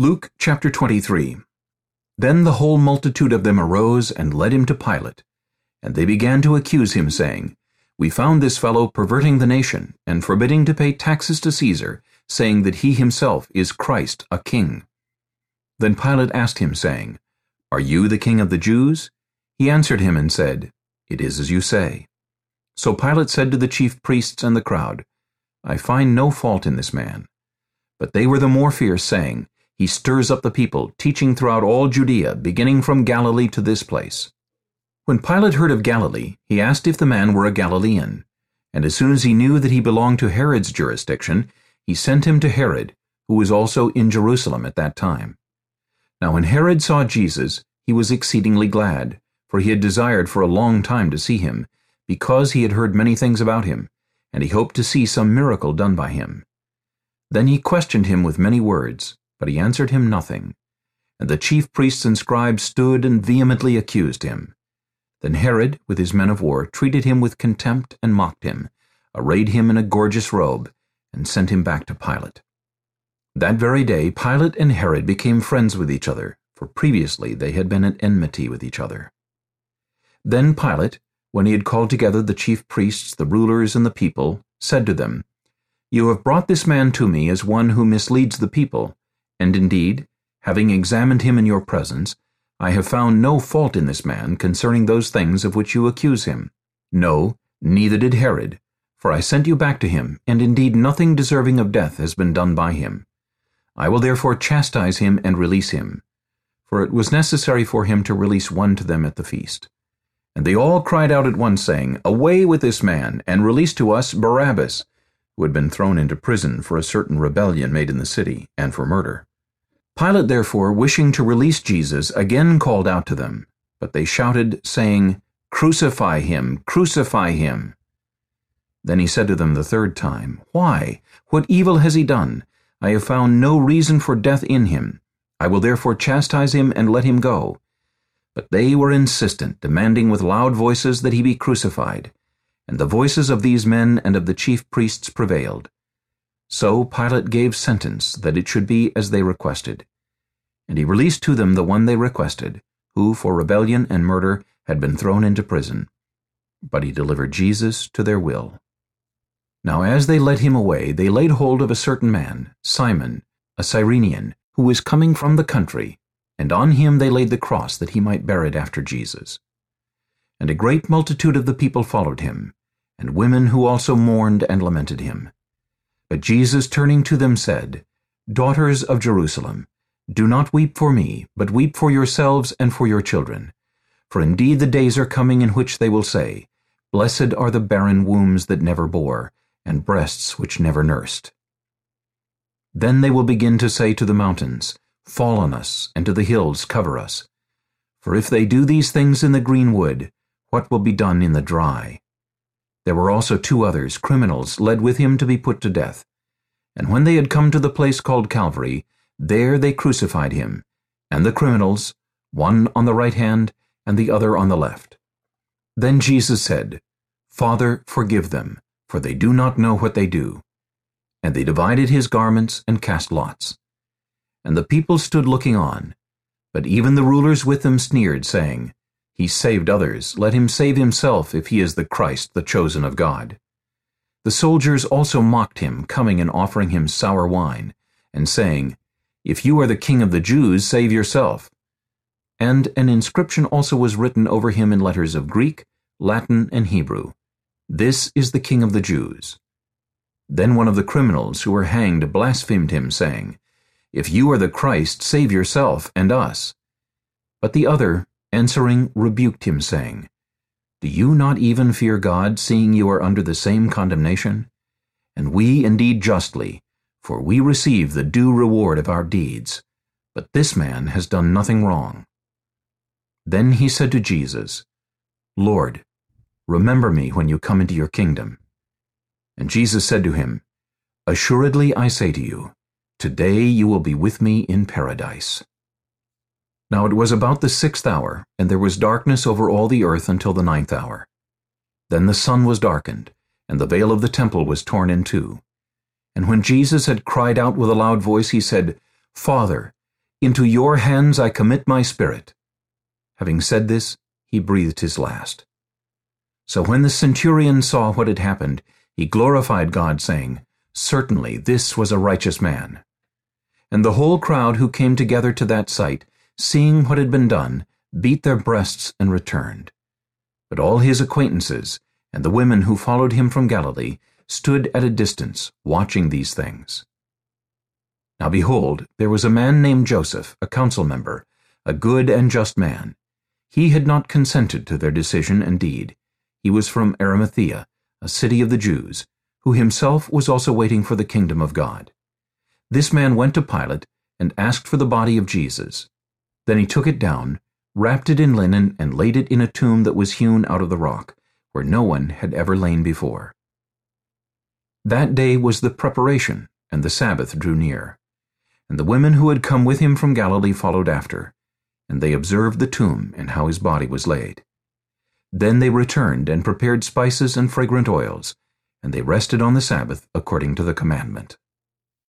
Luke chapter 23 Then the whole multitude of them arose and led him to Pilate. And they began to accuse him, saying, We found this fellow perverting the nation, and forbidding to pay taxes to Caesar, saying that he himself is Christ, a king. Then Pilate asked him, saying, Are you the king of the Jews? He answered him and said, It is as you say. So Pilate said to the chief priests and the crowd, I find no fault in this man. But they were the more fierce, saying, he stirs up the people, teaching throughout all Judea, beginning from Galilee to this place. When Pilate heard of Galilee, he asked if the man were a Galilean. And as soon as he knew that he belonged to Herod's jurisdiction, he sent him to Herod, who was also in Jerusalem at that time. Now when Herod saw Jesus, he was exceedingly glad, for he had desired for a long time to see him, because he had heard many things about him, and he hoped to see some miracle done by him. Then he questioned him with many words, but he answered him nothing. And the chief priests and scribes stood and vehemently accused him. Then Herod, with his men of war, treated him with contempt and mocked him, arrayed him in a gorgeous robe, and sent him back to Pilate. That very day Pilate and Herod became friends with each other, for previously they had been at enmity with each other. Then Pilate, when he had called together the chief priests, the rulers, and the people, said to them, You have brought this man to me as one who misleads the people, and indeed, having examined him in your presence, I have found no fault in this man concerning those things of which you accuse him. No, neither did Herod, for I sent you back to him, and indeed nothing deserving of death has been done by him. I will therefore chastise him and release him. For it was necessary for him to release one to them at the feast. And they all cried out at once, saying, Away with this man, and release to us Barabbas, who had been thrown into prison for a certain rebellion made in the city, and for murder. Pilate therefore, wishing to release Jesus, again called out to them. But they shouted, saying, Crucify him! Crucify him! Then he said to them the third time, Why? What evil has he done? I have found no reason for death in him. I will therefore chastise him and let him go. But they were insistent, demanding with loud voices that he be crucified. And the voices of these men and of the chief priests prevailed. So Pilate gave sentence that it should be as they requested. And he released to them the one they requested, who for rebellion and murder had been thrown into prison. But he delivered Jesus to their will. Now as they led him away, they laid hold of a certain man, Simon, a Cyrenian, who was coming from the country, and on him they laid the cross that he might bear it after Jesus. And a great multitude of the people followed him, and women who also mourned and lamented him. But Jesus turning to them said, Daughters of Jerusalem, do not weep for me, but weep for yourselves and for your children. For indeed the days are coming in which they will say, Blessed are the barren wombs that never bore, and breasts which never nursed. Then they will begin to say to the mountains, Fall on us, and to the hills cover us. For if they do these things in the green wood, what will be done in the dry? There were also two others, criminals, led with him to be put to death. And when they had come to the place called Calvary, there they crucified him, and the criminals, one on the right hand and the other on the left. Then Jesus said, Father, forgive them, for they do not know what they do. And they divided his garments and cast lots. And the people stood looking on. But even the rulers with them sneered, saying, He saved others, let him save himself if he is the Christ, the chosen of God. The soldiers also mocked him, coming and offering him sour wine, and saying, if you are the king of the Jews, save yourself. And an inscription also was written over him in letters of Greek, Latin, and Hebrew. This is the king of the Jews. Then one of the criminals who were hanged blasphemed him, saying, If you are the Christ, save yourself and us. But the other, answering, rebuked him, saying, Do you not even fear God, seeing you are under the same condemnation? And we indeed justly, for we receive the due reward of our deeds. But this man has done nothing wrong. Then he said to Jesus, Lord, remember me when you come into your kingdom. And Jesus said to him, Assuredly I say to you, Today you will be with me in paradise. Now it was about the sixth hour, and there was darkness over all the earth until the ninth hour. Then the sun was darkened, and the veil of the temple was torn in two. And when Jesus had cried out with a loud voice, he said, Father, Into your hands I commit my spirit. Having said this, he breathed his last. So when the centurion saw what had happened, he glorified God, saying, Certainly this was a righteous man. And the whole crowd who came together to that sight, seeing what had been done, beat their breasts and returned. But all his acquaintances, and the women who followed him from Galilee, stood at a distance, watching these things. Now behold, there was a man named Joseph, a council member, a good and just man. He had not consented to their decision and deed. He was from Arimathea, a city of the Jews, who himself was also waiting for the kingdom of God. This man went to Pilate and asked for the body of Jesus. Then he took it down, wrapped it in linen, and laid it in a tomb that was hewn out of the rock, where no one had ever lain before. That day was the preparation, and the Sabbath drew near. And the women who had come with him from Galilee followed after, and they observed the tomb and how his body was laid. Then they returned and prepared spices and fragrant oils, and they rested on the Sabbath according to the commandment.